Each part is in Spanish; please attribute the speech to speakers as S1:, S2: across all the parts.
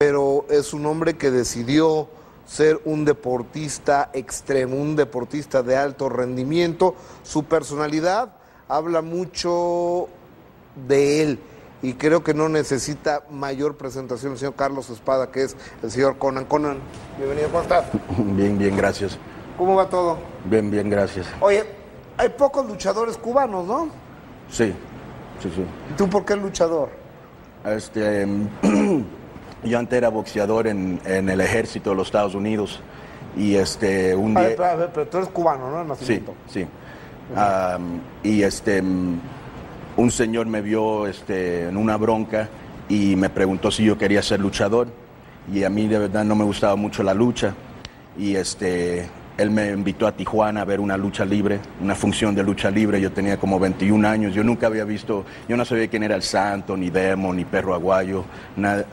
S1: pero es un hombre que decidió ser un deportista extremo, un deportista de alto rendimiento. Su personalidad habla mucho de él y creo que no necesita mayor presentación el señor Carlos Espada, que es el señor Conan. Conan, bienvenido, ¿cómo estás?
S2: Bien, bien, gracias.
S1: ¿Cómo va todo?
S2: Bien, bien, gracias.
S1: Oye, hay pocos luchadores cubanos, ¿no?
S2: Sí, sí, sí.
S1: ¿Y tú por qué luchador?
S2: Este, yo antes era boxeador en, en el ejército de los Estados Unidos y este, un
S1: A
S2: día...
S1: ver, a ver, pero tú eres cubano, ¿no?
S2: Sí,
S1: nacimiento.
S2: sí. Am, y este, un señor me vio este, en una bronca y me preguntó si yo quería ser luchador. Y a mí de verdad no me gustaba mucho la lucha. Y este, él me invitó a Tijuana a ver una lucha libre, una función de lucha libre. Yo tenía como 21 años. Yo nunca había visto, yo no sabía quién era el Santo, ni Demo, ni Perro Aguayo, nada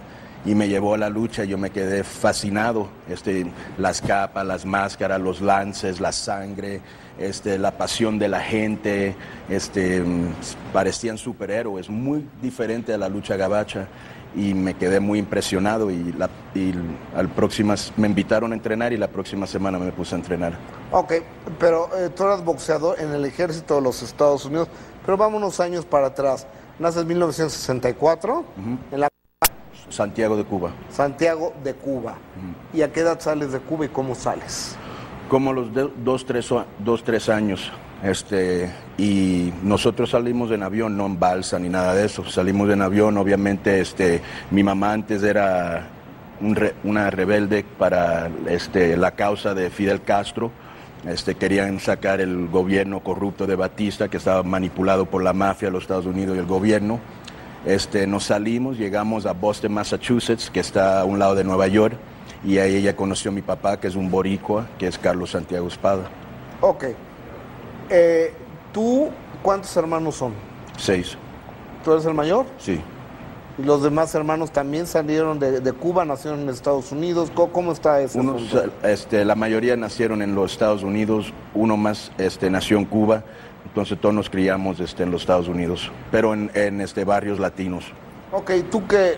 S2: y me llevó a la lucha, yo me quedé fascinado, este, las capas, las máscaras, los lances, la sangre, este, la pasión de la gente, este, parecían superhéroes, muy diferente a la lucha gabacha y me quedé muy impresionado y, la, y al próximas, me invitaron a entrenar y la próxima semana me puse a entrenar.
S1: Ok, pero eh, tú eras boxeador en el ejército de los Estados Unidos, pero vamos unos años para atrás. Naces en 1964 en la
S2: Santiago de Cuba.
S1: Santiago de Cuba. ¿Y a qué edad sales de Cuba y cómo sales?
S2: Como los de- dos, tres, dos, tres años. Este, y nosotros salimos en avión, no en balsa ni nada de eso. Salimos en avión, obviamente, este, mi mamá antes era un re- una rebelde para este, la causa de Fidel Castro. Este, querían sacar el gobierno corrupto de Batista, que estaba manipulado por la mafia los Estados Unidos y el gobierno. Este, nos salimos, llegamos a Boston, Massachusetts, que está a un lado de Nueva York, y ahí ella conoció a mi papá, que es un boricua, que es Carlos Santiago Espada.
S1: Ok. Eh, ¿Tú cuántos hermanos son?
S2: Seis,
S1: ¿Tú eres el mayor?
S2: sí.
S1: ¿Y los demás hermanos también salieron de, de Cuba, nacieron en Estados Unidos? ¿Cómo, cómo está asunto?
S2: este, la mayoría nacieron en los Estados Unidos, uno más este, nació en Cuba, entonces todos nos criamos este, en los Estados Unidos, pero en, en, este, barrios latinos.
S1: Ok, ¿tú qué?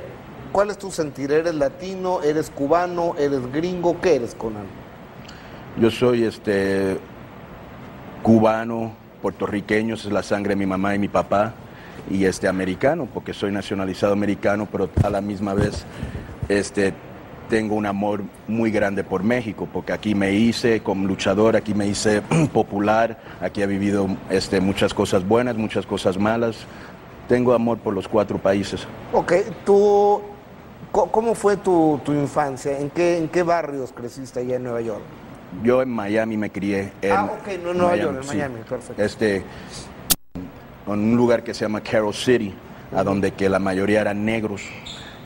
S1: ¿Cuál es tu sentir? ¿Eres latino? ¿Eres cubano? ¿Eres gringo? ¿Qué eres, Conan?
S2: Yo soy este, cubano, puertorriqueño, esa es la sangre de mi mamá y mi papá, y este, americano, porque soy nacionalizado americano, pero a la misma vez este, tengo un amor muy grande por México, porque aquí me hice como luchador, aquí me hice popular, aquí he vivido este, muchas cosas buenas, muchas cosas malas. Tengo amor por los cuatro países.
S1: Ok, tú, ¿cómo fue tu, tu infancia? ¿En qué, ¿En qué barrios creciste allá en Nueva York?
S2: Yo en Miami me crié. En
S1: Ah, ok, no en Nueva York, en
S2: sí.
S1: Miami, perfecto.
S2: Este, en un lugar que se llama Carroll City, a donde que la mayoría eran negros.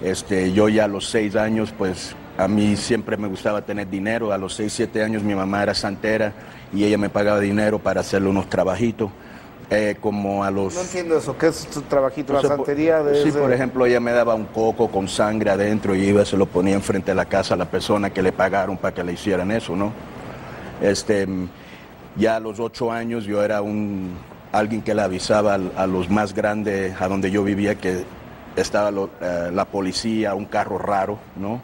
S2: Este, yo ya a los seis años, pues a mí siempre me gustaba tener dinero. A los seis, siete años mi mamá era santera y ella me pagaba dinero para hacerle unos trabajitos. Eh, como a los...
S1: No entiendo eso. ¿Qué es tu trabajito?
S2: O
S1: La
S2: sea,
S1: santería de...
S2: Sí,
S1: ese-
S2: por ejemplo, ella me daba un coco con sangre adentro y iba, se lo ponía enfrente de la casa a la persona que le pagaron para que le hicieran eso, ¿no? Este, ya a los ocho años yo era un alguien que le avisaba al- a, los más grandes, a donde yo vivía, que estaba lo- eh, la policía, un carro raro, ¿no?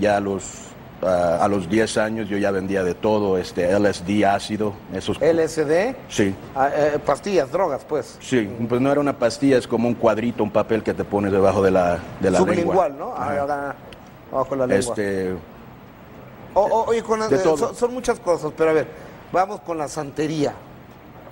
S2: Ya a los, a los 10 años yo ya vendía de todo, este, LSD, ácido, esos...
S1: LSD,
S2: Sí.
S1: ah, eh, pastillas, drogas, pues.
S2: Sí, pues no era una pastilla, es como un cuadrito, un papel que te pones debajo de la, de la
S1: Sublingual,
S2: lengua.
S1: ¿no? Ahora, bajo la lengua.
S2: Este,
S1: O- o- oye, con las-
S2: de
S1: eh,
S2: todo.
S1: son, son muchas cosas, pero a ver, vamos con la santería.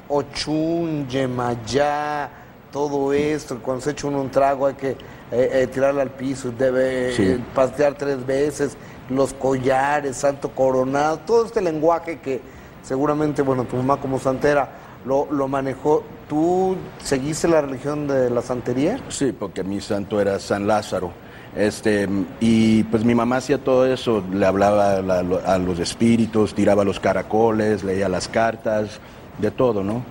S1: Ochun, Yemayá, todo esto, cuando se echa uno un trago hay que eh, eh, tirarle al piso, debe
S2: Sí.
S1: eh, pastear tres veces, los collares, santo coronado, todo este lenguaje que seguramente, bueno, tu mamá como santera lo, lo manejó. ¿Tú seguiste la religión de la santería?
S2: sí, porque mi santo era San Lázaro. Este, y pues mi mamá hacía todo eso, le hablaba a, la- a los espíritus, tiraba los caracoles, leía las cartas, de todo, ¿no?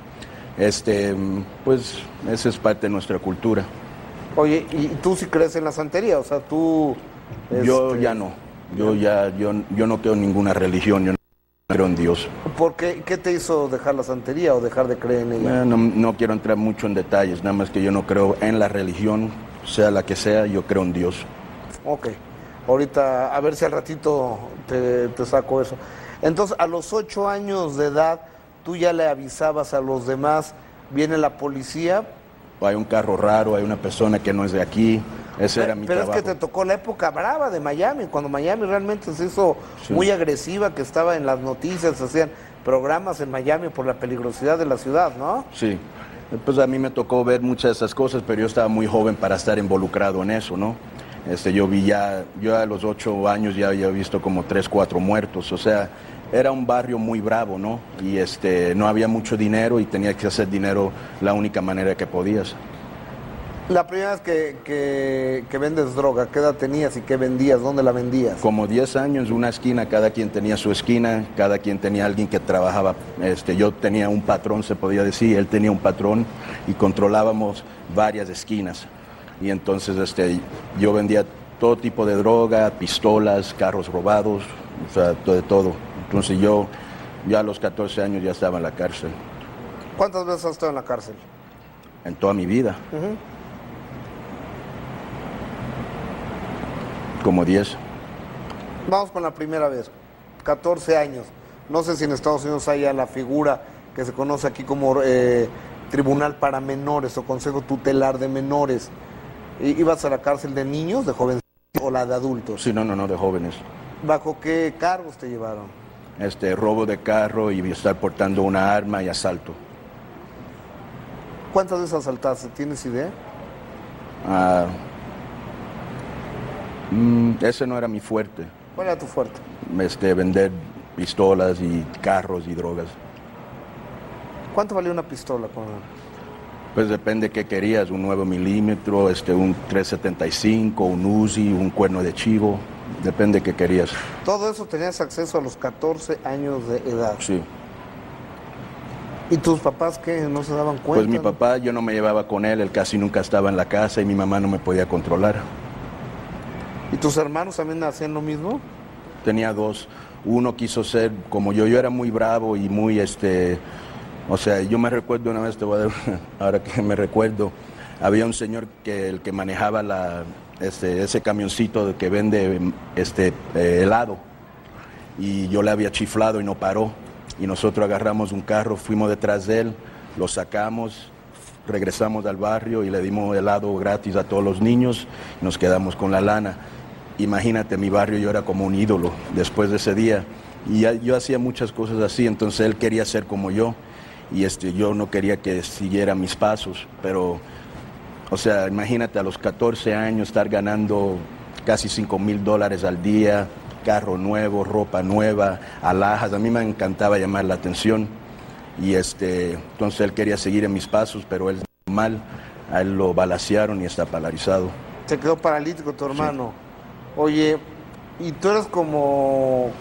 S2: Este, pues esa es parte de nuestra cultura.
S1: Oye, ¿y tú sí crees en la santería? O sea, tú...
S2: Yo
S1: este,
S2: ya no, yo ya, yo, yo no creo en ninguna religión, yo no creo en Dios.
S1: ¿Por qué? ¿Qué te hizo dejar la santería o dejar de creer en ella?
S2: Eh, No, no quiero entrar mucho en detalles, nada más que yo no creo en la religión, sea la que sea, yo creo en Dios.
S1: Ok. Ahorita, a ver si al ratito te, te saco eso. Entonces, a los ocho años de edad, tú ya le avisabas a los demás, viene la policía,
S2: Hay un carro raro, hay una persona que no es de aquí. Ese era mi
S1: Pero
S2: trabajo.
S1: es que te tocó la época brava de Miami, cuando Miami realmente se hizo
S2: Sí.
S1: muy agresiva, que estaba en las noticias, se hacían programas en Miami por la peligrosidad de la ciudad, ¿no?
S2: Sí, pues a mí me tocó ver muchas de esas cosas, pero yo estaba muy joven para estar involucrado en eso, ¿no? Este, yo vi ya, yo a los ocho años ya había visto como tres, cuatro muertos, o sea, era un barrio muy bravo, ¿no? Y este, no había mucho dinero y tenía que hacer dinero la única manera que podías.
S1: La primera vez que, que- que vendes droga, ¿qué edad tenías y qué vendías? ¿Dónde la vendías?
S2: Como 10 años, una esquina, cada quien tenía su esquina, cada quien tenía alguien que trabajaba. Este, yo tenía un patrón, se podía decir, él tenía un patrón y controlábamos varias esquinas. Y entonces este, yo vendía todo tipo de droga, pistolas, carros robados, o sea, todo de todo. Entonces yo ya a los 14 años ya estaba en la cárcel,
S1: ¿Cuántas veces has estado en la cárcel?
S2: en toda mi vida, como 10.
S1: Vamos con la primera vez, 14 años. No sé si en Estados Unidos haya la figura que se conoce aquí como eh, Tribunal para Menores o Consejo Tutelar de Menores. ¿Ibas a la cárcel de niños, de jóvenes o la de adultos?
S2: Sí, no, no, no, de jóvenes.
S1: ¿Bajo qué cargos te llevaron?
S2: Este, robo de carro y estar portando una arma y asalto.
S1: ¿Cuántas veces asaltaste? ¿Tienes idea?
S2: Ah, mm, ese no era mi fuerte,
S1: ¿Cuál era tu fuerte?
S2: este, vender pistolas y carros y drogas.
S1: ¿Cuánto valía una pistola?
S2: Pues depende qué querías, un 9 milímetros, este, un 375, un Uzi, un cuerno de chivo, depende qué querías.
S1: Todo eso tenías acceso a los 14 años de edad.
S2: Sí.
S1: ¿Y tus papás qué? ¿No se daban cuenta?
S2: Pues mi papá, yo no me llevaba con él, él casi nunca estaba en la casa y mi mamá no me podía controlar.
S1: ¿Y tus hermanos también hacían lo mismo?
S2: tenía dos. Uno quiso ser como yo, yo era muy bravo y muy, este, o sea, yo me recuerdo una vez, te voy a dar, ahora que me recuerdo, había un señor que el que manejaba la, este, ese camioncito que vende este, eh, helado y yo le había chiflado y no paró. Y nosotros agarramos un carro, fuimos detrás de él, lo sacamos, regresamos al barrio y le dimos helado gratis a todos los niños y nos quedamos con la lana. Imagínate, mi barrio yo era como un ídolo después de ese día. Y yo hacía muchas cosas así, entonces él quería ser como yo y este, yo no quería que siguiera mis pasos, pero, o sea, imagínate a los 14 años estar ganando casi 5 mil dólares al día, carro nuevo, ropa nueva, alhajas, a mí me encantaba llamar la atención y este, entonces él quería seguir en mis pasos, pero él mal, a él lo balacearon y está paralizado.
S1: Se quedó paralítico tu hermano. Oye, ¿y tú eres como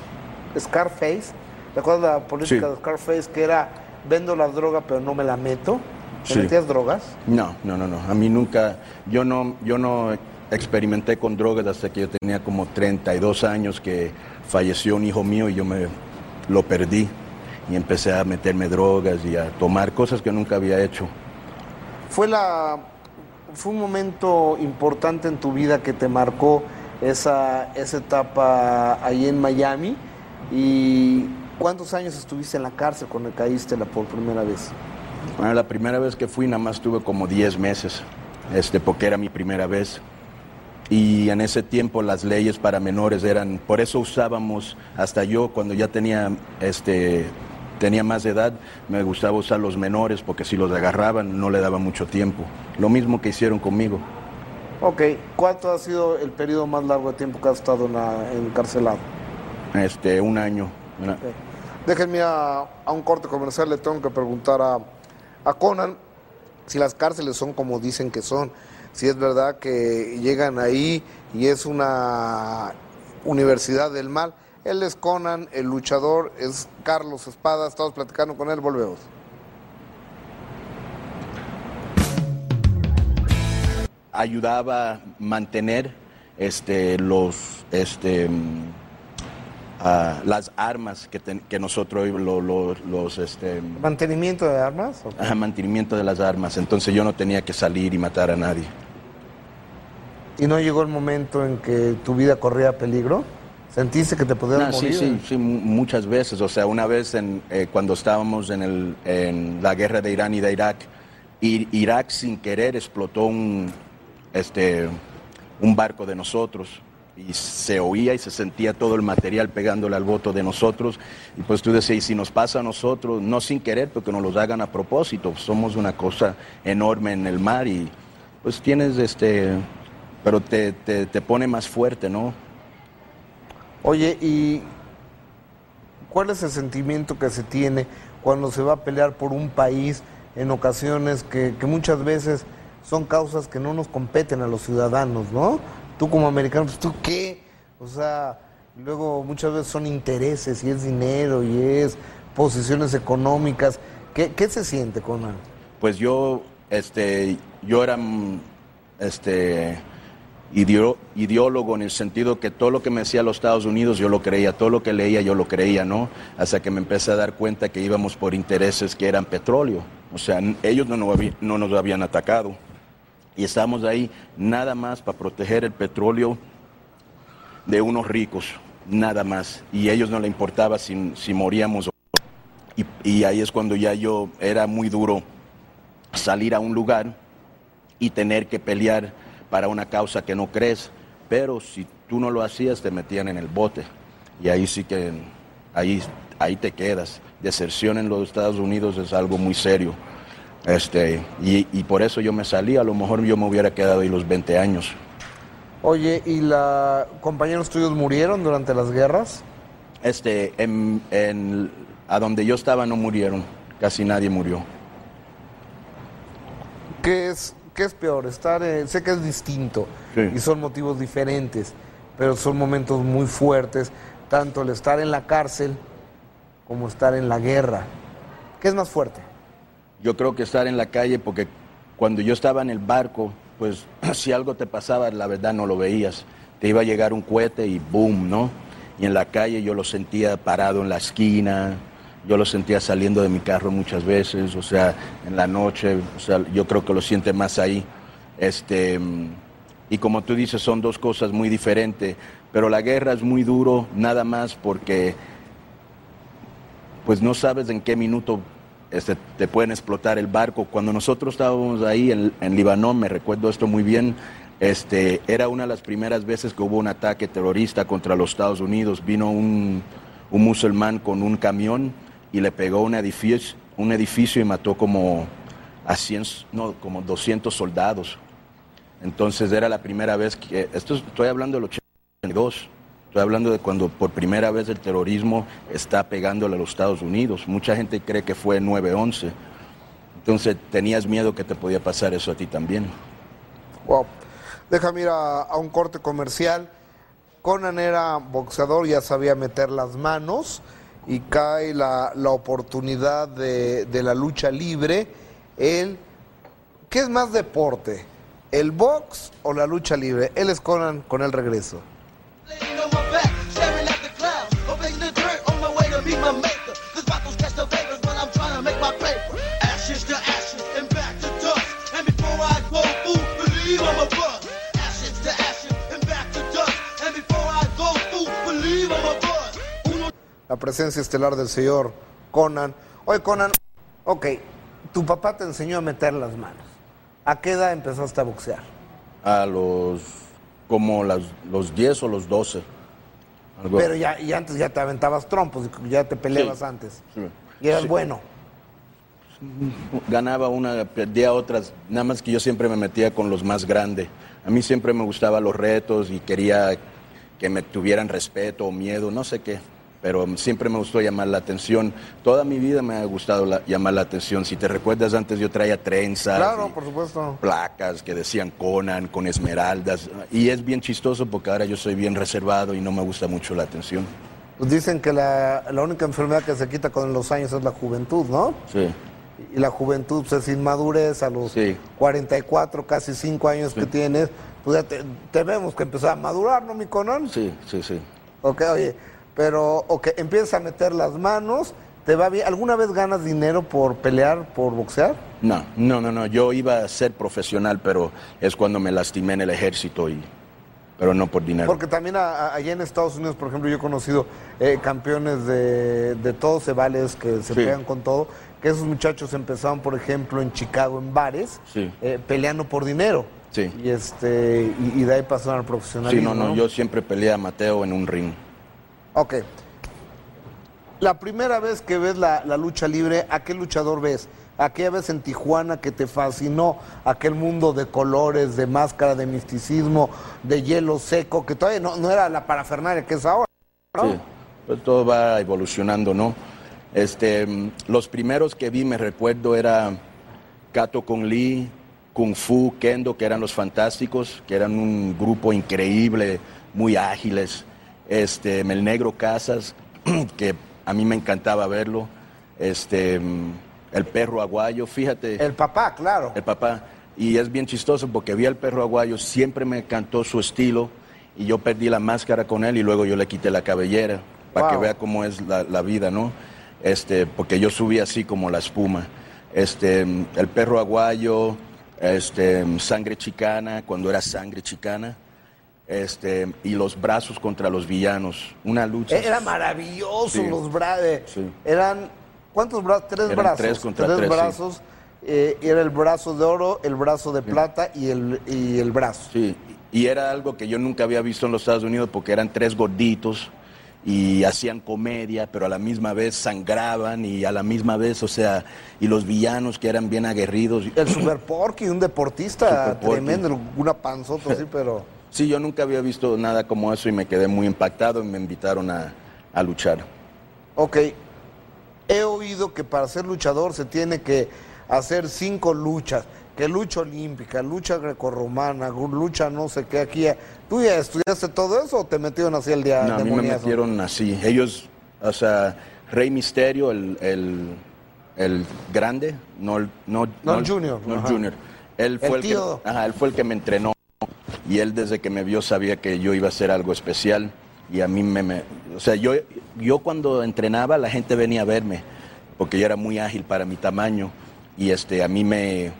S1: Scarface? ¿Te acuerdas la política
S2: Sí.
S1: de Scarface que era vendo la droga pero no me la meto? ¿Te
S2: Sí.
S1: metías drogas?
S2: No, no, no, no. A mí nunca, yo no, yo no experimenté con drogas hasta que yo tenía como 32 años que falleció un hijo mío y yo me lo perdí y empecé a meterme drogas y a tomar cosas que nunca había hecho.
S1: ¿Fue, la, ¿Fue un momento importante en tu vida que te marcó esa, esa etapa ahí en Miami? ¿Y cuántos años estuviste en la cárcel cuando caíste la por primera vez?
S2: Bueno, la primera vez que fui nada más tuve como 10 meses, este, porque era mi primera vez. Y en ese tiempo las leyes para menores eran, por eso usábamos, hasta yo cuando ya tenía, este, tenía más edad, me gustaba usar los menores porque si los agarraban no le daba mucho tiempo. Lo mismo que hicieron conmigo.
S1: Ok, ¿cuánto ha sido el periodo más largo de tiempo que has estado en la- encarcelado?
S2: Este, un año. Una-
S1: Ok. Déjenme a, a un corte comercial, le tengo que preguntar a, a Conan si las cárceles son como dicen que son, si es verdad que llegan ahí y es una universidad del mal. Él es Conan, el luchador, es Carlos Espada, estamos platicando con él, volvemos.
S2: ayudaba a mantener este, los, este, ah, las armas que, ten- que nosotros, lo- lo- los, este,
S1: ¿Mantenimiento de armas?
S2: Ajá, mantenimiento de las armas. Entonces yo no tenía que salir y matar a nadie.
S1: ¿Y no llegó el momento en que tu vida corría peligro? ¿Sentiste que te podías
S2: No,
S1: morir?
S2: sí, sí, sí, mu- muchas veces. O sea, una vez en, eh, cuando estábamos en, el, en la guerra de Irán y de Irak, Irak sin querer explotó un, este, un barco de nosotros y se oía y se sentía todo el material pegándole al voto de nosotros. Y pues tú decías, si nos pasa a nosotros, no sin querer, porque nos los hagan a propósito, somos una cosa enorme en el mar y pues tienes este, pero te, te, te pone más fuerte, ¿no?
S1: Oye, ¿y cuál es el sentimiento que se tiene cuando se va a pelear por un país en ocasiones que, que muchas veces son causas que no nos competen a los ciudadanos, ¿no? Tú como americano, pues tú qué? O sea, luego muchas veces son intereses y es dinero y es posiciones económicas. ¿Qué, qué se siente, Conan?
S2: Pues yo, este, yo era, mm, este, ideólogo en el sentido que todo lo que me decía los Estados Unidos yo lo creía, todo lo que leía yo lo creía, ¿no? Hasta que me empecé a dar cuenta que íbamos por intereses que eran petróleo. O sea, ellos no nos, no nos habían atacado. Y estábamos ahí nada más para proteger el petróleo de unos ricos, nada más. Y a ellos no le importaba si, si moríamos y, y ahí es cuando ya yo era muy duro salir a un lugar y tener que pelear para una causa que no crees. Pero si tú no lo hacías, te metían en el bote. Y ahí sí que, ahí, ahí te quedas. Deserción en los Estados Unidos es algo muy serio. Este, y, y por eso yo me salí, a lo mejor yo me hubiera quedado ahí los 20 años.
S1: Oye, ¿y la compañeros tuyos murieron durante las guerras?
S2: Este, en, en- a donde yo estaba no murieron, casi nadie murió.
S1: ¿Qué es, qué es peor? Estar, eh, sé que es distinto
S2: Sí.
S1: y son motivos diferentes, pero son momentos muy fuertes, tanto el estar en la cárcel como estar en la guerra. ¿Qué es más fuerte?
S2: Yo creo que estar en la calle, porque cuando yo estaba en el barco, pues si algo te pasaba, la verdad no lo veías. Te iba a llegar un cohete y boom, ¿no? Y en la calle yo lo sentía parado en la esquina, yo lo sentía saliendo de mi carro muchas veces, o sea, en la noche, o sea, yo creo que lo siente más ahí. Este, y como tú dices, son dos cosas muy diferentes, pero la guerra es muy duro, nada más porque pues no sabes en qué minuto este, te pueden explotar el barco. Cuando nosotros estábamos ahí en, en me recuerdo esto muy bien, este, era una de las primeras veces que hubo un ataque terrorista contra los Estados Unidos. Vino un, un musulmán con un camión y le pegó un edificio, un edificio y mató como, a 100, no, como 200 soldados. Entonces era la primera vez que, esto es- estoy hablando del 82, estoy hablando de cuando por primera vez el terrorismo está pegándole a los Estados Unidos. Mucha gente cree que fue 9-11. Entonces tenías miedo que te podía pasar eso a ti también.
S1: Wow. Déjame ir a, un corte comercial. Conan era boxeador, ya sabía meter las manos y cae la, la oportunidad de, de la lucha libre. Él, ¿qué es más deporte? ¿El box o la lucha libre? Él es Conan con el regreso. La presencia estelar del señor Conan. Oye, Conan, ok, tu papá te enseñó a meter las manos. ¿A qué edad empezaste a boxear?
S2: A los, como las, los 10 o los 12. algo-
S1: Pero ya, y antes ya te aventabas trompos, ya te peleabas
S2: Sí.
S1: antes.
S2: Sí.
S1: Y eras
S2: Sí.
S1: bueno.
S2: ganaba una, perdía otras, nada más que yo siempre me metía con los más grandes. A mí siempre me gustaban los retos y quería que me tuvieran respeto o miedo, no sé qué, pero siempre me gustó llamar la atención. Toda mi vida me ha gustado la- llamar la atención. Si te recuerdas, antes yo traía trenzas.
S1: Claro, por supuesto.
S2: placas que decían Conan con esmeraldas y es bien chistoso porque ahora yo soy bien reservado y no me gusta mucho la atención.
S1: Pues dicen que la, la única enfermedad que se quita con los años es la juventud, ¿no?
S2: Sí.
S1: Y la juventud pues, es inmadurez a los
S2: Sí.
S1: 44, casi 5 años que tienes. Pues ya te, te vemos que empezó a madurar, ¿no, mi Conan?
S2: Sí, sí, sí.
S1: Ok, oye, pero ok, empiezas a meter las manos, ¿te va bien? ¿Alguna vez ganas dinero por pelear, por boxear?
S2: No, no, no, no. Yo iba a ser profesional, pero es cuando me lastimé en el ejército y, pero no por dinero.
S1: Porque también a- a- allá en Estados Unidos, por ejemplo, yo he conocido eh, campeones de, de todos se vales que se
S2: Sí.
S1: pegan con todo, que esos muchachos empezaron, por ejemplo, en Chicago en bares,
S2: Sí.
S1: eh, peleando por dinero.
S2: Sí.
S1: Y este y, y de ahí pasaron al
S2: Sí,
S1: profesionalismo.
S2: no, no, yo siempre peleé a Mateo en un ring.
S1: Ok. La primera vez que ves la, lucha libre, ¿a qué luchador ves? Aquella vez en Tijuana que te fascinó aquel mundo de colores, de máscara, de misticismo, de hielo seco, que todavía no, era la parafernalia que es ahora.
S2: Sí, pues todo va evolucionando, ¿no? Este, los primeros que vi, me recuerdo, era Kato Kung Lee, Kung Fu, Kendo, que eran los fantásticos, que eran un grupo increíble, muy ágiles. Este, el Negro Casas, que a mí me encantaba verlo. Este, el perro aguayo, fíjate.
S1: El papá, claro.
S2: El papá. Y es bien chistoso porque vi al perro aguayo, siempre me encantó su estilo y yo perdí la máscara con él y luego yo le quité la cabellera para que vea cómo es la, la vida, ¿no? Este, porque yo subí así como la espuma. Este, el perro aguayo, este, sangre chicana, cuando era sangre chicana, este, y los brazos contra los villanos. Una lucha.
S1: Era maravilloso
S2: Sí.
S1: los brazos.
S2: Sí.
S1: Eran, ¿cuántos brazos? Tres
S2: Eran
S1: brazos.
S2: tres contra tres, sí.
S1: brazos. Eh, era el brazo de oro, el brazo de plata y el, y el brazo.
S2: Sí, y era algo que yo nunca había visto en los Estados Unidos porque eran tres gorditos y hacían comedia, pero a la misma vez sangraban y a la misma vez, o sea, y los villanos que eran bien aguerridos.
S1: El Super Porky, un deportista
S2: Super Porky.
S1: tremendo, una panzota así, pero...
S2: Sí, yo nunca había visto nada como eso y me quedé muy impactado y me invitaron a, a luchar.
S1: Ok, he oído que para ser luchador se tiene que hacer cinco luchas, que lucha olímpica, lucha grecorromana, lucha no sé qué aquí. ¿Tú ya estudiaste todo eso o te metieron así el día
S2: No, a mí me metieron así. Ellos, o sea, Rey Misterio, el, el, el grande, no el, no,
S1: No el junior,
S2: no el junior. Él fue
S1: El
S2: el, que, ajá, él fue el que me entrenó y él desde que me vio sabía que yo iba a hacer algo especial y a mí me, me- o sea, yo, yo cuando entrenaba la gente venía a verme porque yo era muy ágil para mi tamaño y este, a mí me,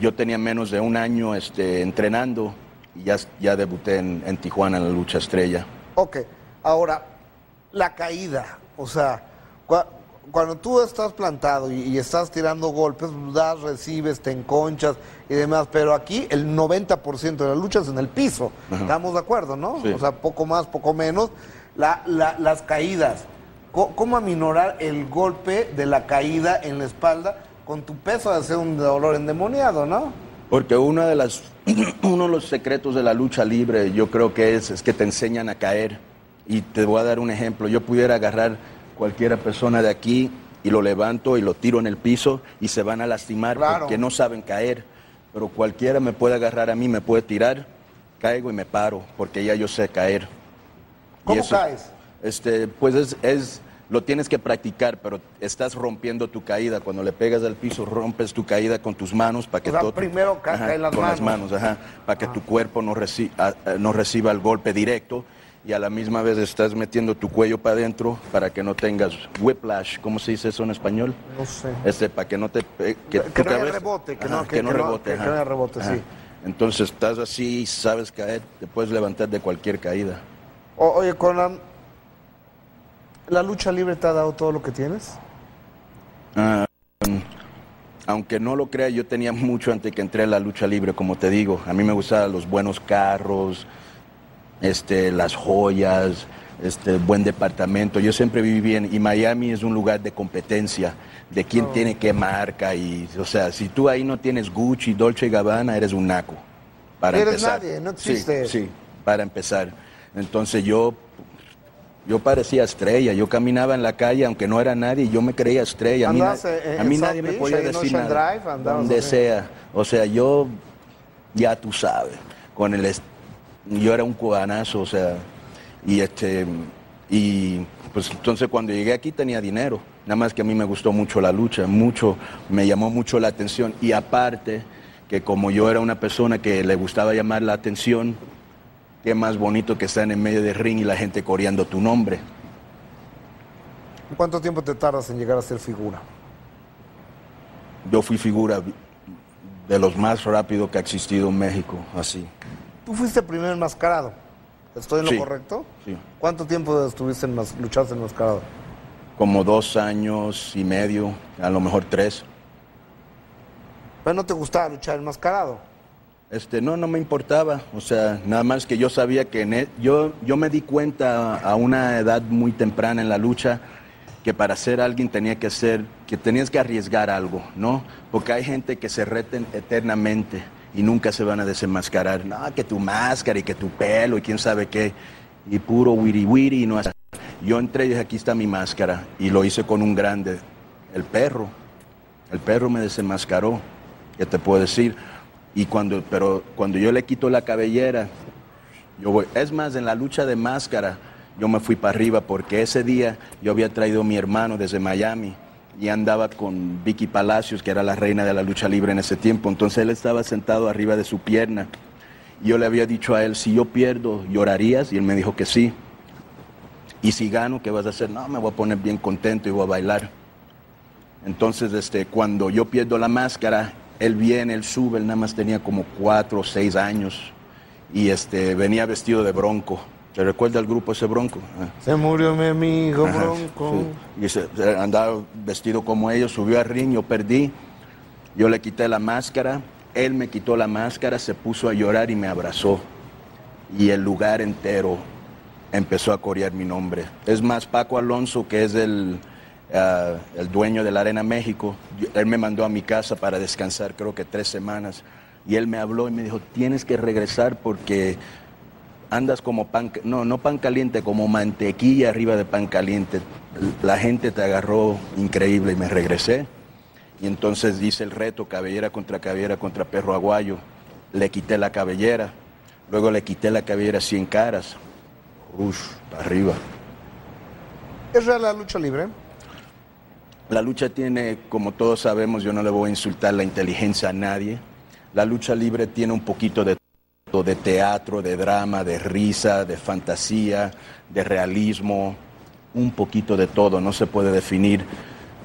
S2: yo tenía menos de un año este, entrenando y ya, ya debuté en, en Tijuana en la lucha estrella.
S1: Ok, ahora, la caída, o sea, cuando tú estás plantado y, y estás tirando golpes, das, recibes, te enconchas y demás, pero aquí el 90% de las luchas en el piso,
S2: Ajá.
S1: estamos de acuerdo, ¿no?
S2: Sí.
S1: O sea, poco más, poco menos. La- la- las caídas, Co- ¿cómo aminorar el golpe de la caída en la espalda con tu peso de ser un dolor endemoniado, ¿no?
S2: Porque una de las, uno de los secretos de la lucha libre, yo creo que es, es que te enseñan a caer. Y te voy a dar un ejemplo. Yo pudiera agarrar cualquiera persona de aquí y lo levanto y lo tiro en el piso y se van a lastimar
S1: Claro.
S2: porque no saben caer. Pero cualquiera me puede agarrar a mí, me puede tirar, caigo y me paro porque ya yo sé caer. Y
S1: ¿Cómo
S2: eso-
S1: caes?
S2: Este, pues es, es- lo tienes que practicar, pero estás rompiendo tu caída. Cuando le pegas al piso, rompes tu caída con tus manos para que
S1: O sea,
S2: todo-
S1: primero ca- caen las
S2: con las
S1: manos.
S2: para que tu cuerpo no, reci- a- a- no reciba el golpe directo y a la misma vez estás metiendo tu cuello para adentro para que no tengas whiplash, ¿cómo se dice eso en español?
S1: No sé.
S2: Este, para que no te pe-
S1: Que
S2: tu
S1: no
S2: cabeza-
S1: rebote, que
S2: ajá,
S1: no- que- que no-
S2: rebote,
S1: que- que no rebote,
S2: ajá.
S1: sí.
S2: Entonces estás así, sabes caer, te puedes levantar de cualquier caída.
S1: O- oye, Conan, ¿la lucha libre te ha dado todo lo que tienes?
S2: Ah, aunque no lo crea, yo tenía mucho antes que entré a la lucha libre, como te digo. A mí me gustaban los buenos carros, este, las joyas, este, buen departamento. Yo siempre viví bien y Miami es un lugar de competencia, de quién
S1: Oh.
S2: tiene qué marca y, o sea, si tú ahí no tienes Gucci, Dolce y Gabbana, eres un naco. Para
S1: Eres
S2: empezar.
S1: nadie, no
S2: Sí,
S1: existe.
S2: Sí, para empezar. Entonces yo yo parecía estrella, yo caminaba en la calle, aunque no era nadie, yo me creía estrella. A mí,
S1: eh,
S2: a mí
S1: en
S2: nadie me podía decir nada.
S1: Drive,
S2: donde
S1: así.
S2: sea. O sea, yo, ya tú sabes, con el, yo era un cubanazo, o sea, y este, y pues entonces cuando llegué aquí tenía dinero. Nada más que a mí me gustó mucho la lucha, mucho, me llamó mucho la atención. Y aparte, que como yo era una persona que le gustaba llamar la atención, qué más bonito que estar en medio del ring y la gente coreando tu nombre.
S1: ¿Cuánto tiempo te tardas en llegar a ser figura?
S2: yo fui figura de los más rápidos que ha existido en México, así.
S1: Tú fuiste el primer enmascarado. ¿Estoy en lo
S2: Sí.
S1: correcto?
S2: Sí.
S1: ¿Cuánto tiempo estuviste en luchaste enmascarado?
S2: Como dos años y medio, a lo mejor tres.
S1: Pero no te gustaba luchar enmascarado.
S2: Este, no, no me importaba. O sea, nada más que yo sabía que en e- yo, yo me di cuenta a una edad muy temprana en la lucha que para ser alguien tenía que ser, que tenías que arriesgar algo, ¿no? Porque hay gente que se reten eternamente y nunca se van a desenmascarar. No, que tu máscara y que tu pelo y quién sabe qué. Y puro wiri wiri y no es- Yo entré y dije, aquí está mi máscara. Y lo hice con un grande, el perro. El perro me desenmascaró, ¿qué te puedo decir? Y cuando, pero cuando yo le quito la cabellera, yo voy. Es más, en la lucha de máscara, yo me fui para arriba porque ese día yo había traído a mi hermano desde Miami y andaba con Vicky Palacios, que era la reina de la lucha libre en ese tiempo. Entonces él estaba sentado arriba de su pierna. Y yo le había dicho a él, si yo pierdo, ¿llorarías? Y él me dijo que sí. Y si gano, ¿qué vas a hacer? No, me voy a poner bien contento y voy a bailar. Entonces, este, cuando yo pierdo la máscara, él viene, él sube, él nada más tenía como cuatro o seis años y este, venía vestido de bronco. ¿Te recuerda el grupo ese bronco? Ah.
S1: Se murió mi amigo
S2: Ajá,
S1: Bronco.
S2: sí. Y se- se andaba vestido como ellos, subió al ring, yo perdí. Yo le quité la máscara, él me quitó la máscara, se puso a llorar y me abrazó. Y el lugar entero empezó a corear mi nombre. Es más, Paco Alonso, que es el, ah, el dueño de la Arena México, yo- él me mandó a mi casa para descansar, creo que tres semanas. Y él me habló y me dijo, tienes que regresar porque andas como pan, no, no pan caliente, como mantequilla arriba de pan caliente. La gente te agarró increíble y me regresé. Y entonces hice el reto, cabellera contra cabellera contra perro aguayo. Le quité la cabellera, luego le quité la cabellera 100 caras. Para arriba.
S1: ¿Es real la lucha libre?
S2: La lucha tiene, como todos sabemos, yo no le voy a insultar la inteligencia a nadie. La lucha libre tiene un poquito de de teatro, de drama, de risa, de fantasía, de realismo, un poquito de todo. No se puede definir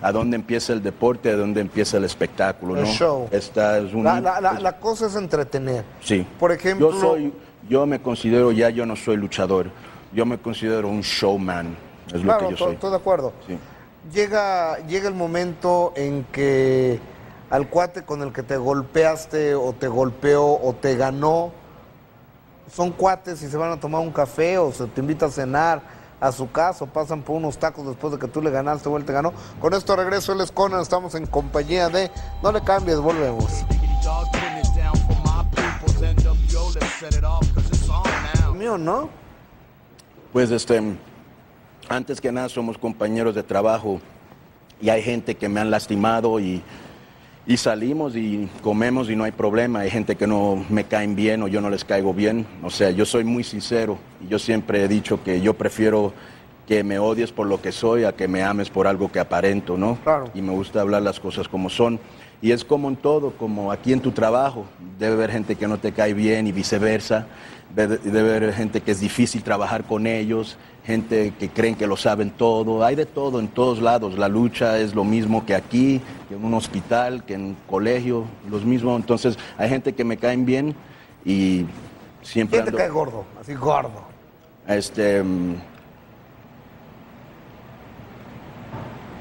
S2: a dónde empieza el deporte, a dónde empieza el espectáculo.
S1: El
S2: ¿no?
S1: show.
S2: Esta es un,
S1: La, la- la- la cosa es entretener.
S2: Sí.
S1: Por ejemplo,
S2: Yo soy, yo me considero ya, yo no soy luchador. Yo me considero un showman. Es lo que yo soy.
S1: estoy de acuerdo.
S2: Sí.
S1: Llega, llega el momento en que al cuate con el que te golpeaste o te golpeó o te ganó, son cuates y se van a tomar un café o se te invita a cenar a su casa o pasan por unos tacos después de que tú le ganaste o él te ganó. Con esto regreso, él es Conan, estamos en compañía de... No le cambies, volvemos. Mío, ¿no?
S2: Pues este, antes que nada somos compañeros de trabajo y hay gente que me han lastimado y, y salimos y comemos y no hay problema. Hay gente que no me caen bien o yo no les caigo bien. O sea, yo soy muy sincero y yo siempre he dicho que yo prefiero que me odies por lo que soy a que me ames por algo que aparento, ¿no?
S1: Claro.
S2: Y me gusta hablar las cosas como son. Y es como en todo, como aquí en tu trabajo. Debe haber gente que no te cae bien y viceversa. Debe debe haber gente que es difícil trabajar con ellos, gente que creen que lo saben todo. Hay de todo en todos lados. La lucha es lo mismo que aquí, que en un hospital, que en un colegio, los mismos. Entonces, hay gente que me caen bien y siempre
S1: ¿Quién te
S2: ando-
S1: cae gordo? Así gordo.
S2: este, mm,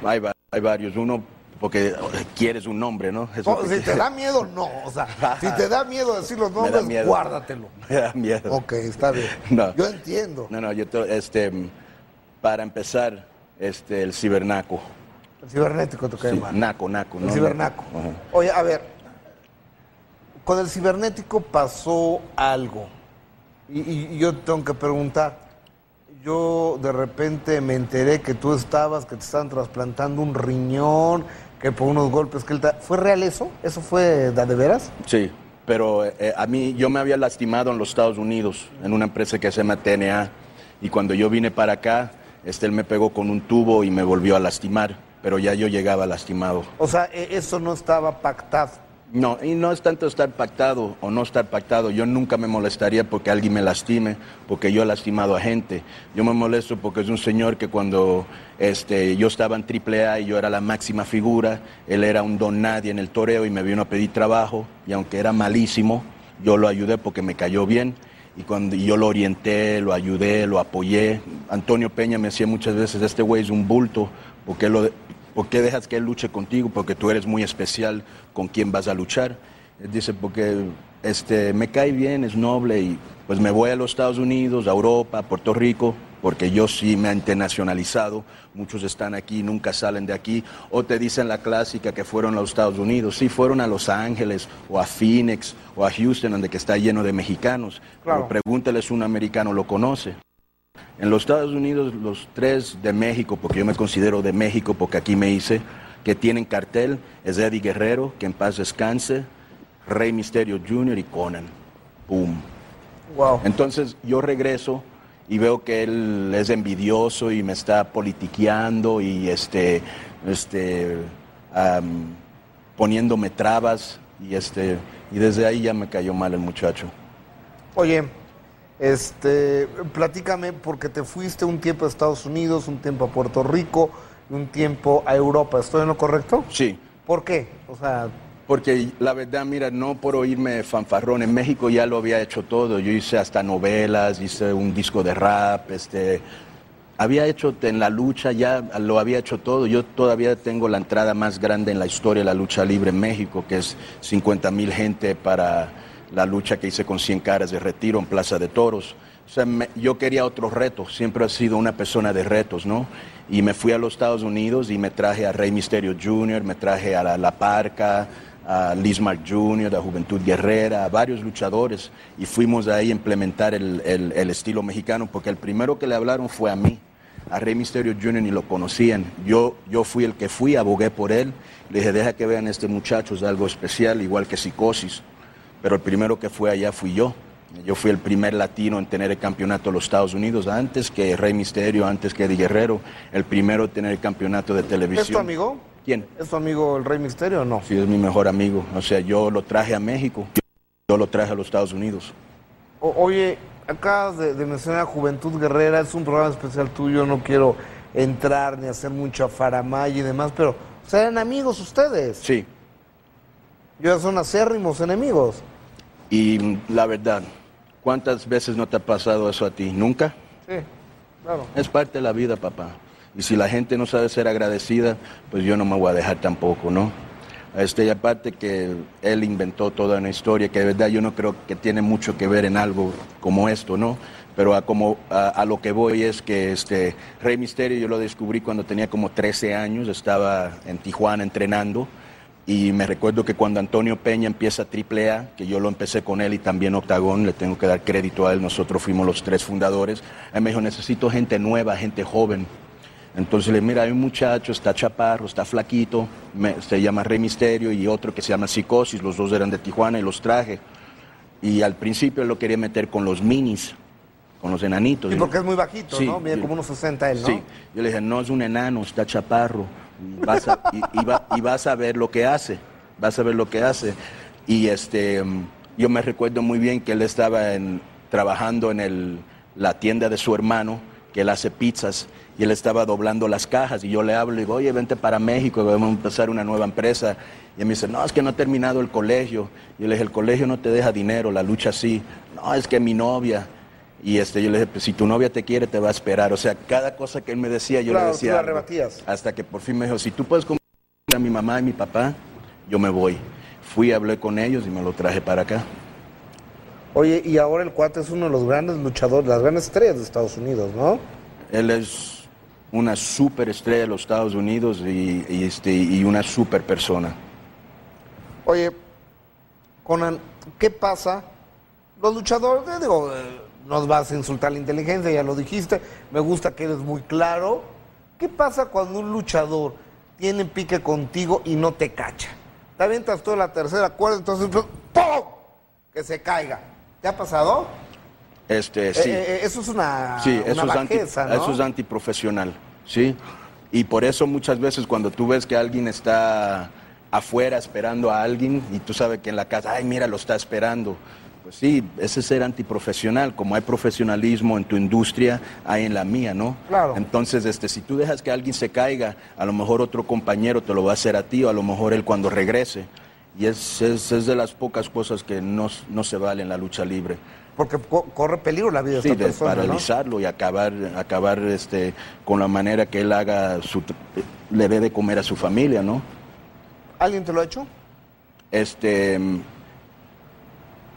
S2: hay, hay varios. Uno, porque eh, quieres un nombre, ¿no? Eso
S1: No,
S2: que-
S1: si te da miedo, no. O sea, si te da miedo decir los nombres,
S2: miedo.
S1: guárdatelo.
S2: Me da miedo.
S1: Ok, está bien.
S2: No.
S1: Yo entiendo.
S2: No, no, yo, te- este, para empezar, este, el cibernaco.
S1: El cibernético te cae
S2: Sí,
S1: mal.
S2: naco, naco.
S1: El
S2: ¿no?
S1: cibernaco.
S2: Ajá.
S1: Oye, a ver, con el cibernético pasó algo. Y- y yo tengo que preguntar. Yo de repente me enteré que tú estabas, que te estaban trasplantando un riñón, que por unos golpes que él. ¿Fue real eso? ¿Eso fue de, de veras?
S2: Sí, pero eh, a mí yo me había lastimado en los Estados Unidos, en una empresa que se llama TNA, y cuando yo vine para acá, este, él me pegó con un tubo y me volvió a lastimar, pero ya yo llegaba lastimado.
S1: O sea, e- eso no estaba pactado.
S2: No, y no es tanto estar pactado o no estar pactado. Yo nunca me molestaría porque alguien me lastime, porque yo he lastimado a gente. Yo me molesto porque es un señor que cuando este, yo estaba en AAA y yo era la máxima figura, él era un don nadie en el toreo y me vino a pedir trabajo y aunque era malísimo, yo lo ayudé porque me cayó bien y cuando yo lo orienté, lo ayudé, lo apoyé. Antonio Peña me decía muchas veces, este güey es un bulto, porque lo, ¿Por qué dejas que él luche contigo? Porque tú eres muy especial con quien vas a luchar. Él dice, porque este, me cae bien, es noble y pues me voy a los Estados Unidos, a Europa, a Puerto Rico, porque yo sí me he internacionalizado. Muchos están aquí, nunca salen de aquí. O te dicen la clásica que fueron a los Estados Unidos. Sí, fueron a Los Ángeles o a Phoenix o a Houston, donde que está lleno de mexicanos.
S1: Claro.
S2: Pero pregúntale si un americano lo conoce. En los Estados Unidos, los tres de México, porque yo me considero de México, porque aquí me hice, que tienen cartel, es Eddie Guerrero, que en paz descanse, Rey Misterio Jr. y Conan. ¡Pum!
S1: Wow.
S2: Entonces yo regreso y veo que él es envidioso y me está politiqueando y este, este, poniéndome trabas y este, y desde ahí ya me cayó mal el muchacho.
S1: Oye, este, platícame, porque te fuiste un tiempo a Estados Unidos, un tiempo a Puerto Rico, y un tiempo a Europa. ¿Estoy en lo correcto?
S2: Sí,
S1: ¿Por qué? O sea,
S2: Porque la verdad, mira, no por oírme fanfarrón, en México ya lo había hecho todo. Yo hice hasta novelas, hice un disco de rap, este, había hecho en la lucha, ya lo había hecho todo. Yo todavía tengo la entrada más grande en la historia de la lucha libre en México, que es 50 mil gente para la lucha que hice con 100 caras de retiro en Plaza de Toros. O sea, yo quería otro reto, siempre he sido una persona de retos, ¿no? Y me fui a los Estados Unidos y me traje a Rey Misterio Jr., me traje a La, Parca, a Liz Mark Jr., a Juventud Guerrera, a varios luchadores, y fuimos ahí a implementar el, el- estilo mexicano, porque el primero que le hablaron fue a mí. A Rey Misterio Jr. ni lo conocían. Yo, yo fui el que fui, abogué por él. Le dije, deja que vean este muchacho, es algo especial, igual que Psicosis pero el primero que fue allá fui yo. Yo fui el primer latino en tener el campeonato de los Estados Unidos, antes que Rey Misterio, antes que Eddie Guerrero, el primero en tener el campeonato de televisión.
S1: ¿es tu amigo?
S2: ¿Quién?
S1: ¿Es tu amigo el Rey Misterio o no?
S2: Sí, es mi mejor amigo. O sea, yo lo traje a México, yo lo traje a los Estados Unidos.
S1: O- oye, acabas de, de mencionar Juventud Guerrera, es un programa especial tuyo, no quiero entrar ni hacer mucha faramaya y demás, pero eran amigos ustedes.
S2: Sí,
S1: Ya son acérrimos enemigos.
S2: Y la verdad, ¿cuántas veces no te ha pasado eso a ti? ¿Nunca?
S1: Sí, claro.
S2: Es parte de la vida, papá. Y si la gente no sabe ser agradecida, pues yo no me voy a dejar tampoco, ¿no? Este, y aparte que él inventó toda una historia que de verdad yo no creo que tiene mucho que ver en algo como esto, ¿no? Pero a, como, a, a lo que voy es que este, Rey Misterio yo lo descubrí cuando tenía como 13 años, estaba en Tijuana entrenando y me recuerdo que cuando Antonio Peña empieza AAA, que yo lo empecé con él y también Octagón, le tengo que dar crédito a él, nosotros fuimos los tres fundadores, él me dijo, necesito gente nueva, gente joven. Entonces le dije, mira, hay un muchacho, está chaparro, está flaquito, me- se llama Rey Misterio y otro que se llama Psicosis, los dos eran de Tijuana y los traje. Y al principio él lo quería meter con los minis, con los enanitos.
S1: Sí, porque es muy bajito,
S2: Sí,
S1: ¿no? Mide como unos 60 él, ¿no?
S2: Sí, yo le dije, no es un enano, está chaparro. Vas, a, y- y va- y vas a ver lo que hace, vas a ver lo que hace. Y este, yo me recuerdo muy bien que él estaba en- trabajando en el- la tienda de su hermano, que él hace pizzas, y él estaba doblando las cajas, y yo le hablo y digo, oye, vente para México, vamos a empezar una nueva empresa. Y él me dice, no, es que no he terminado el colegio. Y yo le dije, el colegio no te deja dinero, la lucha sí. No, es que mi novia. Y este, yo le dije, pues si tu novia te quiere, te va a esperar. O sea, cada cosa que él me decía, yo
S1: Claro,
S2: le
S1: tú
S2: decía.
S1: la
S2: algo.
S1: rebatías.
S2: Hasta que por fin me dijo, si tú puedes convencer a mi mamá y mi papá, yo me voy. Fui, hablé con ellos y me lo traje para acá.
S1: Oye, y ahora el cuate es uno de los grandes luchadores, las grandes estrellas de Estados Unidos, ¿no?
S2: Él es una super estrella de los Estados Unidos y, y, este, y una super persona.
S1: Oye, Conan, ¿qué pasa? Los luchadores, digo, eh, nos vas a insultar la inteligencia, ya lo dijiste, me gusta que eres muy claro. ¿Qué pasa cuando un luchador tiene pique contigo y no te cacha? Te avientas toda la tercera cuerda, entonces ¡pum! que se caiga. ¿Te ha pasado?
S2: Este, sí.
S1: Eh, eh, eso es una,
S2: Sí,
S1: una
S2: eso es, anti-
S1: ¿no?
S2: eso es antiprofesional, ¿sí? Y por eso muchas veces cuando tú ves que alguien está afuera esperando a alguien y tú sabes que en la casa, ay, mira, lo está esperando. Pues sí, ese es ser antiprofesional. Como hay profesionalismo en tu industria, hay en la mía, ¿no?
S1: Claro.
S2: Entonces, este, si tú dejas que alguien se caiga, a lo mejor otro compañero te lo va a hacer a ti, o a lo mejor él cuando regrese. Y es, es, es de las pocas cosas que no, no se vale en la lucha libre.
S1: Porque co- corre peligro la vida de
S2: Sí,
S1: esta
S2: de
S1: persona, ¿no?
S2: paralizarlo y acabar, acabar este, con la manera que él haga su, le dé de comer a su familia, ¿no?
S1: ¿Alguien te lo ha hecho?
S2: Este,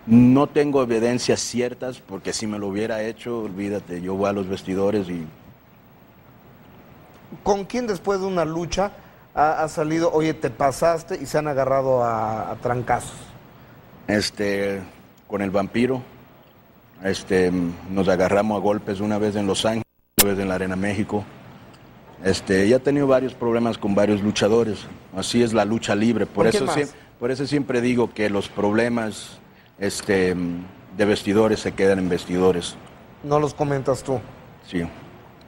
S2: no tengo evidencias ciertas porque si me lo hubiera hecho, olvídate, yo voy a los vestidores y
S1: ¿Con quién después de una lucha ha, ha salido, oye, te pasaste y se han agarrado a, a trancazos?
S2: este, con el vampiro, este, nos agarramos a golpes una vez en Los Ángeles, una vez en la Arena México. Este, ya he tenido varios problemas con varios luchadores. Así es la lucha libre. Por eso siempre digo que los problemas este, de vestidores se quedan en vestidores.
S1: No los comentas tú.
S2: Sí.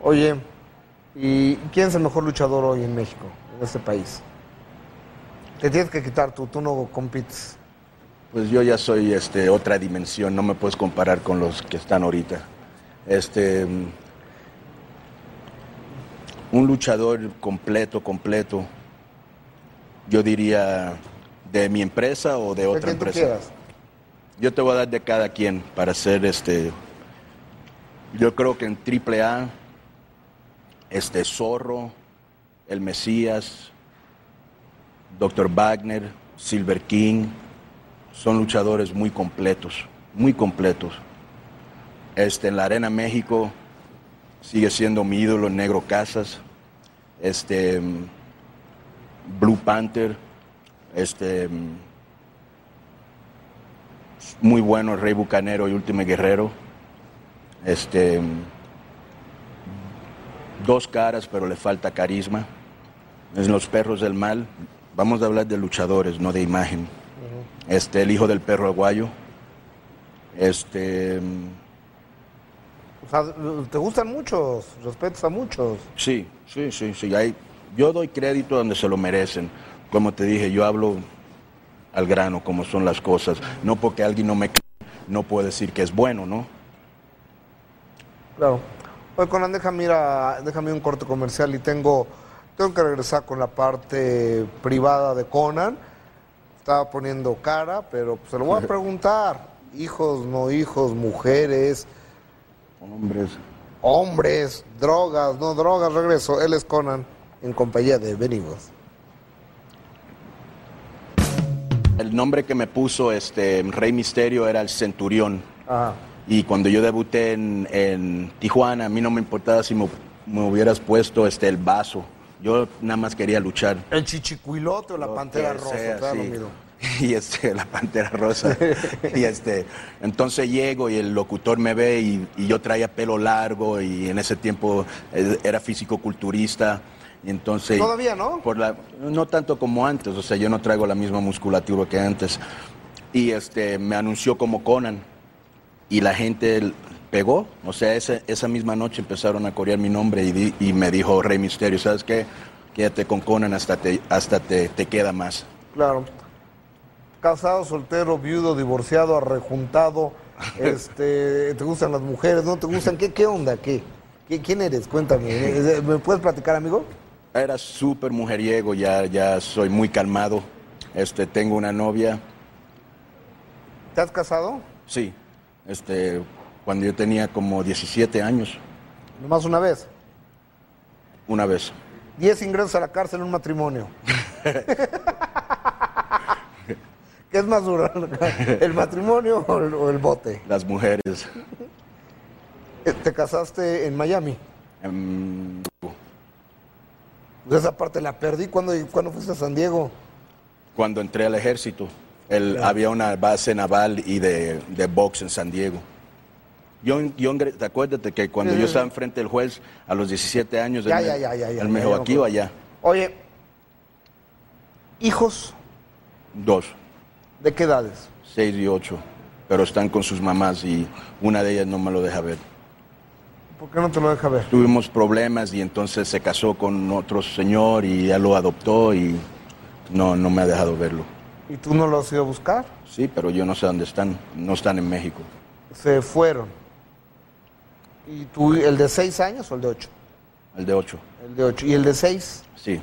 S1: Oye, ¿y quién es el mejor luchador hoy en México, en este país? Te tienes que quitar tú, tú no compites.
S2: Pues yo ya soy este, otra dimensión, no me puedes comparar con los que están ahorita. Este, un luchador completo, completo, yo diría de mi empresa o de otra empresa.
S1: quieras.
S2: Yo te voy a dar de cada quien para hacer este. Yo creo que en AAA, este Zorro, El Mesías, Dr. Wagner, Silver King, son luchadores muy completos, muy completos. Este, en la Arena México sigue siendo mi ídolo Negro Casas, este, Blue Panther, este, muy bueno el Rey Bucanero y Último Guerrero. Este, dos caras, pero le falta carisma. Es los perros del mal. Vamos a hablar de luchadores, no de imagen. Este, el hijo del perro aguayo. Este,
S1: O sea, te gustan muchos, respetas a muchos.
S2: sí, sí, sí, sí. Hay, yo doy crédito donde se lo merecen. Como te dije, yo hablo al grano, como son las cosas. No porque alguien no me no puedo decir que es bueno, ¿no?
S1: Claro. Oye, Conan, déjame ir, a- déjame ir un corte comercial y tengo, tengo que regresar con la parte privada de Conan. Estaba poniendo cara, pero pues, se lo voy a preguntar. Hijos, no hijos, mujeres,
S2: Hombres.
S1: hombres, drogas, no drogas. Regreso. Él es Conan en compañía de Benigos.
S2: El nombre que me puso este Rey Misterio era el Centurión.
S1: Ajá.
S2: Y cuando yo debuté en, en Tijuana, a mí no me importaba si me, me hubieras puesto este el vaso. Yo nada más quería luchar.
S1: El chichicuilote o la
S2: Lo
S1: pantera rosa,
S2: sea,
S1: claro,
S2: sí. Y este, la pantera rosa. y este, entonces llego y el locutor me ve y, y yo traía pelo largo y en ese tiempo eh, era físico-culturista. Entonces.
S1: Todavía, ¿no?
S2: Por la, no tanto como antes, o sea, yo no traigo la misma musculatura que antes. Y este, me anunció como Conan. Y la gente pegó, o sea, esa, esa misma noche empezaron a corear mi nombre y, di- y me dijo Rey Misterio, ¿sabes qué? Quédate con Conan hasta te, hasta te, te queda más.
S1: Claro. Casado, soltero, viudo, divorciado, arrejuntado. Este, ¿Te gustan las mujeres? ¿No te gustan? ¿Qué, qué onda? ¿Qué? ¿Qué- ¿Quién eres? Cuéntame. Eh, ¿Me puedes platicar, amigo?
S2: Era súper mujeriego, ya, ya soy muy calmado. Este, tengo una novia,
S1: ¿Te has casado?
S2: sí, este, cuando yo tenía como 17 años,
S1: Nomás una vez.
S2: una vez.
S1: Diez ingresos a la cárcel en un matrimonio. ¿Qué es más duro? ¿El matrimonio o el, o el bote?
S2: Las mujeres.
S1: ¿Te casaste en Miami? Esa parte la perdí. ¿Cuándo, cuándo fuiste a San Diego?
S2: cuando entré al ejército, el- había una base naval y de, de box en San Diego. Yo, yo acuérdate que cuando
S1: Sí,
S2: yo estaba enfrente del juez a los 17 años,
S1: Ya,
S2: él
S1: ya, ya, ya, ya,
S2: él me
S1: ya,
S2: dijo
S1: ya me
S2: aquí o allá.
S1: Oye, hijos,
S2: Dos,
S1: ¿de qué edades?
S2: seis y ocho, pero están con sus mamás y una de ellas no me lo deja ver.
S1: ¿Por qué no te lo deja ver?
S2: Tuvimos problemas y entonces se casó con otro señor y ya lo adoptó y no, no me ha dejado verlo.
S1: ¿Y tú no lo has ido a buscar?
S2: Sí, pero yo no sé dónde están. No están en México.
S1: Se fueron. ¿Y tú, el de seis años o el de ocho?
S2: El de 8.
S1: El de ocho. ¿Y el de seis?
S2: Sí,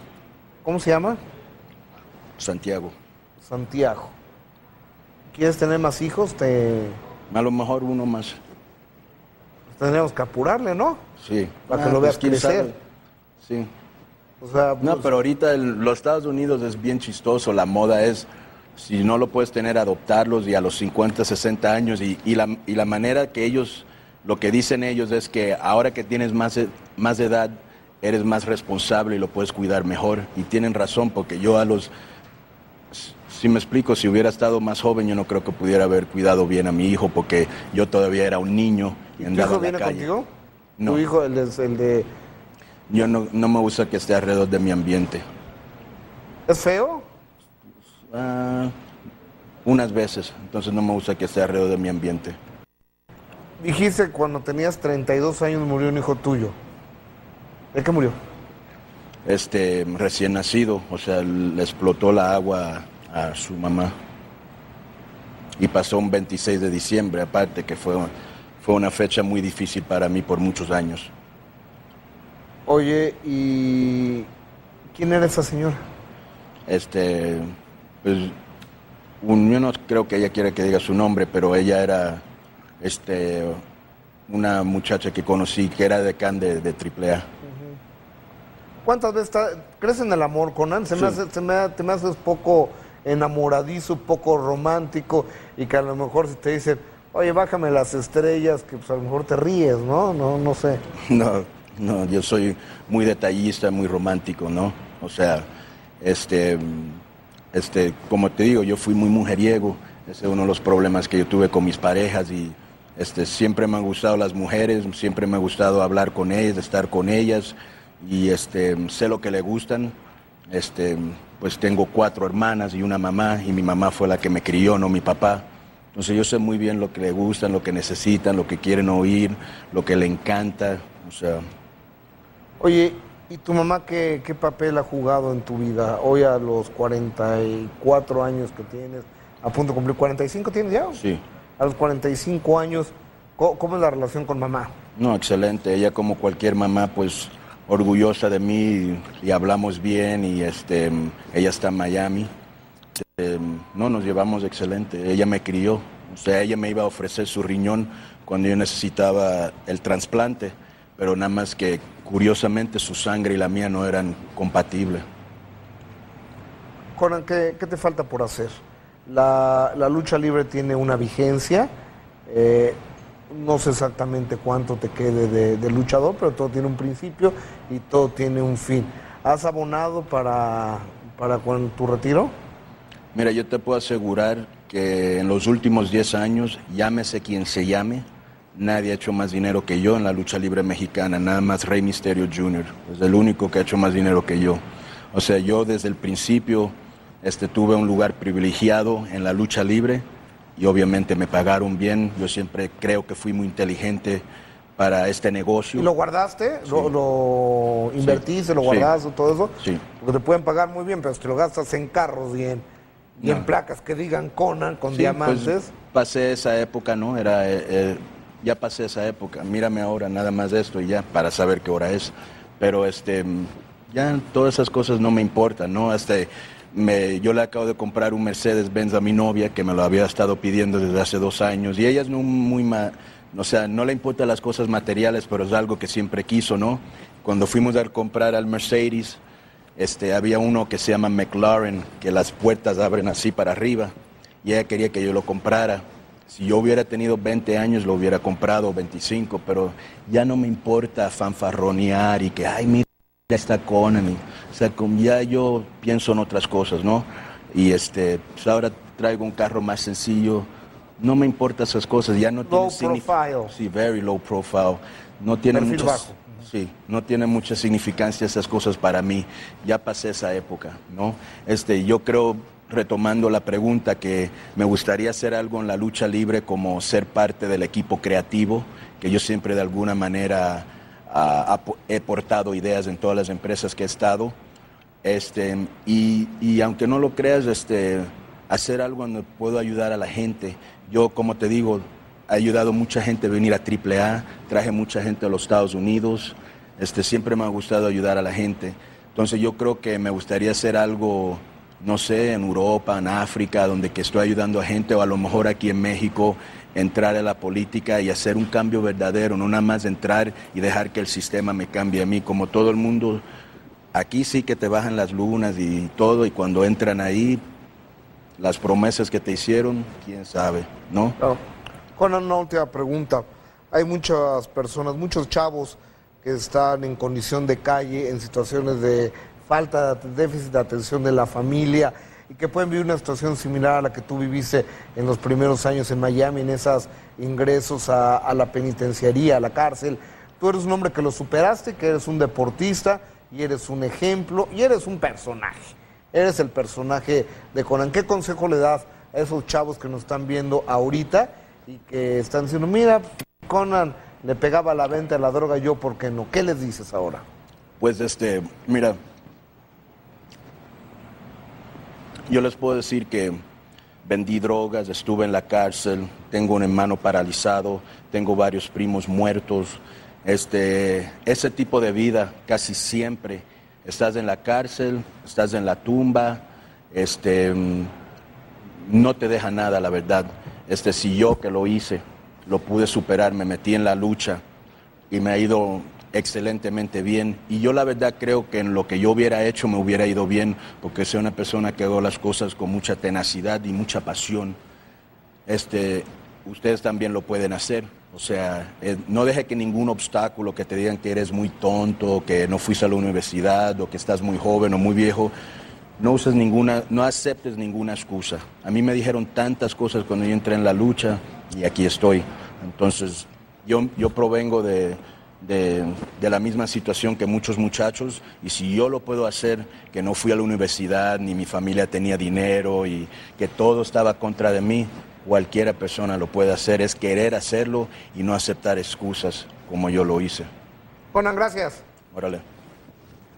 S1: ¿Cómo se llama?
S2: Santiago.
S1: Santiago. ¿Quieres tener más hijos? Te
S2: A lo mejor uno más.
S1: Tendríamos que apurarle, ¿no?
S2: Sí.
S1: Para que lo veas
S2: quién
S1: crecer.
S2: Sí.
S1: O sea,
S2: No,
S1: pues,
S2: pero ahorita el- los Estados Unidos es bien chistoso. La moda es, si no lo puedes tener, adoptarlos y a los 50, 60 años. Y, y la, y la manera que ellos, lo que dicen ellos es que ahora que tienes más, más edad, eres más responsable y lo puedes cuidar mejor. Y tienen razón, porque yo a los, si me explico, si hubiera estado más joven, yo no creo que pudiera haber cuidado bien a mi hijo, porque yo todavía era un niño y
S1: ¿Tu hijo viene
S2: calle.
S1: contigo?
S2: No.
S1: Tu hijo, el de, el de-
S2: Yo no, no me gusta que esté alrededor de mi ambiente.
S1: ¿Es feo?
S2: Ah, unas veces, entonces no me gusta que esté alrededor de mi ambiente.
S1: Dijiste cuando tenías 32 años murió un hijo tuyo. ¿De qué murió?
S2: Este, recién nacido, o sea, le explotó la agua a su mamá. Y pasó un 26 de diciembre, aparte que fue, fue una fecha muy difícil para mí por muchos años.
S1: Oye, ¿y quién era esa señora?
S2: Este, pues, un- yo no creo que ella quiera que diga su nombre, pero ella era, este, una muchacha que conocí que era decán de, de AAA.
S1: ¿Cuántas veces está- crees en el amor, Conan? Se me hace, se me, te me haces poco enamoradizo, poco romántico y que a lo mejor si te dicen, oye, bájame las estrellas, que pues a lo mejor te ríes, ¿no? No, no sé.
S2: No, no, yo soy muy detallista, muy romántico, ¿no? O sea, este, este, como te digo, yo fui muy mujeriego. Ese es uno de los problemas que yo tuve con mis parejas y este, siempre me han gustado las mujeres, siempre me ha gustado hablar con ellas, estar con ellas y este, sé lo que le gustan. Este, pues tengo cuatro hermanas y una mamá y mi mamá fue la que me crió, no mi papá. Entonces yo sé muy bien lo que le gustan, lo que necesitan, lo que quieren oír, lo que le encanta. O sea,
S1: Oye, ¿y tu mamá qué, qué papel ha jugado en tu vida? Hoy a los 44 años que tienes, a punto de cumplir 45 tienes ya.
S2: sí.
S1: A los 45 años, ¿cómo, cómo es la relación con mamá?
S2: No, excelente. Ella como cualquier mamá, pues orgullosa de mí y, y hablamos bien y este, ella está en Miami. Eh, no, nos llevamos excelente. Ella me crió. O sea, ella me iba a ofrecer su riñón cuando yo necesitaba el trasplante, pero nada más que curiosamente su sangre y la mía no eran compatibles.
S1: Conan, ¿qué, te falta por hacer? La, lucha libre tiene una vigencia. eh, no sé exactamente cuánto te quede de, luchador, pero todo tiene un principio y todo tiene un fin. ¿Has abonado para, para tu retiro?
S2: Mira, yo te puedo asegurar que en los últimos 10 años, llámese quien se llame, nadie ha hecho más dinero que yo en la lucha libre mexicana, nada más Rey Misterio Jr. Es el único que ha hecho más dinero que yo. O sea, yo desde el principio este, tuve un lugar privilegiado en la lucha libre y obviamente me pagaron bien. Yo siempre creo que fui muy inteligente para este negocio.
S1: ¿Y lo guardaste? ¿Lo, lo invertiste, lo
S2: Sí.
S1: guardaste, todo eso?
S2: Sí.
S1: Porque te pueden pagar muy bien, pero si te lo gastas en carros y en, y en
S2: No.
S1: placas que digan Conan con
S2: Sí,
S1: diamantes.
S2: pues, pasé esa época, ¿no? Era, eh, eh, ya pasé esa época. Mírame ahora, nada más de esto y ya, para saber qué hora es. Pero este, ya todas esas cosas no me importan, ¿no? Este, me, yo le acabo de comprar un Mercedes-Benz a mi novia que me lo había estado pidiendo desde hace dos años y ella es no muy ma- o sea, no le importan las cosas materiales, pero es algo que siempre quiso, ¿no? Cuando fuimos a comprar al Mercedes, este, había uno que se llama McLaren, que las puertas abren así para arriba, y ella quería que yo lo comprara. Si yo hubiera tenido 20 años, lo hubiera comprado, 25, pero ya no me importa fanfarronear y que, ay, mira, Conan. y- o sea, como ya yo pienso en otras cosas, ¿no? Y este, pues ahora traigo un carro más sencillo. No me importan esas cosas, ya no
S1: Low
S2: tiene signif-
S1: profile.
S2: Sí, very low profile. No tiene
S1: Perfil
S2: muchas,
S1: bajo.
S2: Sí, no tiene mucha significancia esas cosas para mí. Ya pasé esa época, ¿no? Este, yo creo, retomando la pregunta, que me gustaría hacer algo en la lucha libre como ser parte del equipo creativo, que yo siempre de alguna manera he portado ideas en todas las empresas que he estado. Este, y, y aunque no lo creas, este, hacer algo donde puedo ayudar a la gente. Yo, como te digo, he ayudado mucha gente a venir a AAA, traje mucha gente a los Estados Unidos. Este, siempre me ha gustado ayudar a la gente. Entonces yo creo que me gustaría hacer algo, no sé, en Europa, en África, donde que estoy ayudando a gente, o a lo mejor aquí en México, entrar a la política y hacer un cambio verdadero, no nada más entrar y dejar que el sistema me cambie a mí, como todo el mundo. Aquí sí que te bajan las lunas y todo, y cuando entran ahí, las promesas que te hicieron, quién sabe, ¿no?
S1: Claro. Conan, una última pregunta. Hay muchas personas, muchos chavos que están en condición de calle, en situaciones de falta de déficit de atención de la familia y que pueden vivir una situación similar a la que tú viviste en los primeros años en Miami, en esos ingresos a, la penitenciaría, a la cárcel. Tú eres un hombre que lo superaste, que eres un deportista y eres un ejemplo y eres un personaje. Eres el personaje de Conan. ¿Qué consejo le das a esos chavos que nos están viendo ahorita y que están diciendo, mira, Conan le pegaba la venta a la droga, yo, ¿por qué no? ¿Qué les dices ahora?
S2: Pues este, mira, yo les puedo decir que vendí drogas, estuve en la cárcel, tengo un hermano paralizado, tengo varios primos muertos. Este, ese tipo de vida casi siempre estás en la cárcel, estás en la tumba, este, no te deja nada, la verdad. Este, si yo que lo hice, lo pude superar, me metí en la lucha y me ha ido excelentemente bien. Y yo la verdad creo que en lo que yo hubiera hecho me hubiera ido bien, porque soy una persona que hago las cosas con mucha tenacidad y mucha pasión. Este, ustedes también lo pueden hacer. O sea, eh, no deje que ningún obstáculo que te digan que eres muy tonto, que no fuiste a la universidad, o que estás muy joven o muy viejo, no uses ninguna, no aceptes ninguna excusa. A mí me dijeron tantas cosas cuando yo entré en la lucha y aquí estoy. Entonces, yo, yo provengo de, de, de la misma situación que muchos muchachos y si yo lo puedo hacer, que no fui a la universidad, ni mi familia tenía dinero y que todo estaba contra de mí, cualquiera persona lo puede hacer, es querer hacerlo y no aceptar excusas como yo lo hice.
S1: Conan, gracias.
S2: Órale.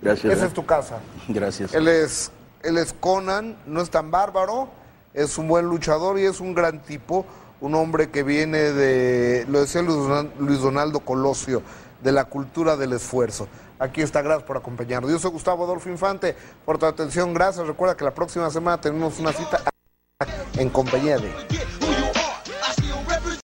S2: Gracias.
S1: Esa
S2: eh.
S1: es tu casa.
S2: Gracias.
S1: Él es, él es Conan, no es tan bárbaro, es un buen luchador y es un gran tipo, un hombre que viene de, lo decía Luis Donaldo Colosio, de la cultura del esfuerzo. Aquí está, gracias por acompañarnos. Yo soy Gustavo Adolfo Infante, por tu atención, gracias. Recuerda que la próxima semana tenemos una cita en compañía de...